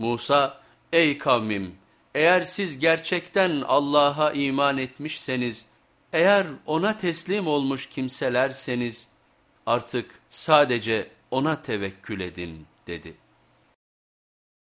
Musa, ey kavmim eğer siz gerçekten Allah'a iman etmişseniz, eğer ona teslim olmuş kimselerseniz artık sadece ona tevekkül edin dedi.''